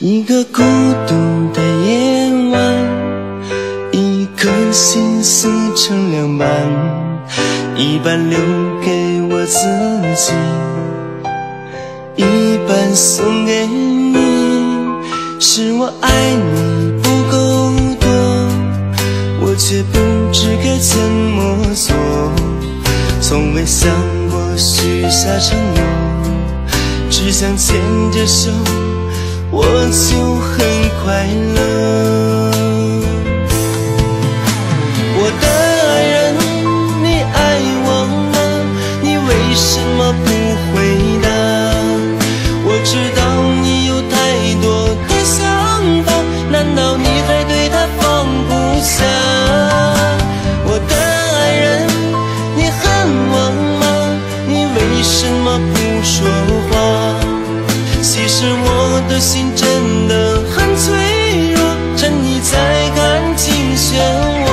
一个孤独的夜晚，一颗心撕成两半，一半留给我自己，一半送给你。是我爱你不够多，我却不知该怎么做，从未想过许下承诺，只想牵着手。我就很快乐。我的爱人，你爱我吗？你为什下？我的爱人，你恨我吗？你为什么不说话？其实我的心真的很脆弱，趁你在感情漩涡，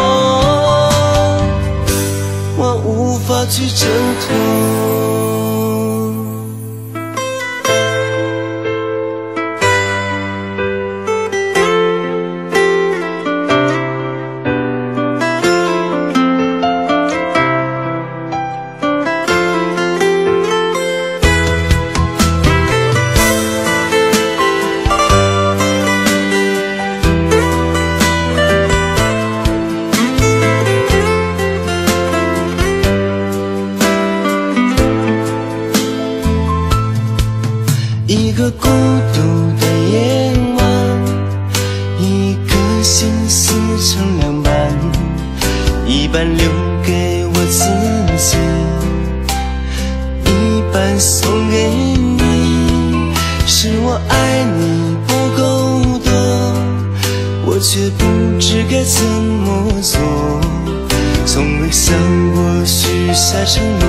我无法去挣脱。个孤独的夜晚，一颗心撕成两半，一半留给我自己，一半送给你。是我爱你。不够多，我却不知该怎么做，从未想过许下承诺，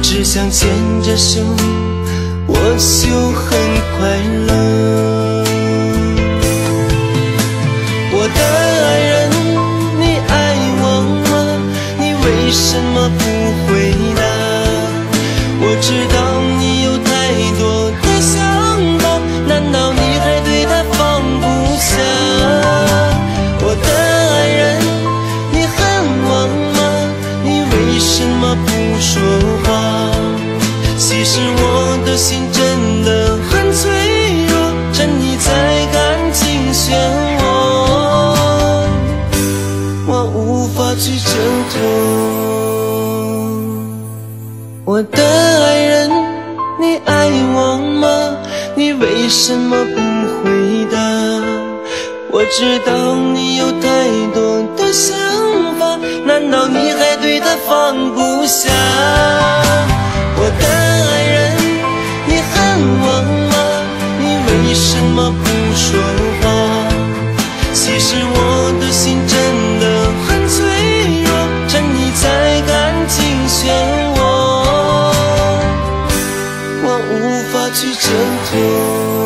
只想牵着手。我就很快乐。我的爱人，你爱我吗？你为什么不回答？我知道你有太多的想法，难道你还对他放不下？我的爱人，你恨我吗？你为什么不说话？其实我心真的很脆弱，趁你在感情漩涡，我无法去挣脱。我的爱人，你爱我吗？你为什么不回答？我知道你有太多的想法，难道你还对他放不下？无法去挣脱。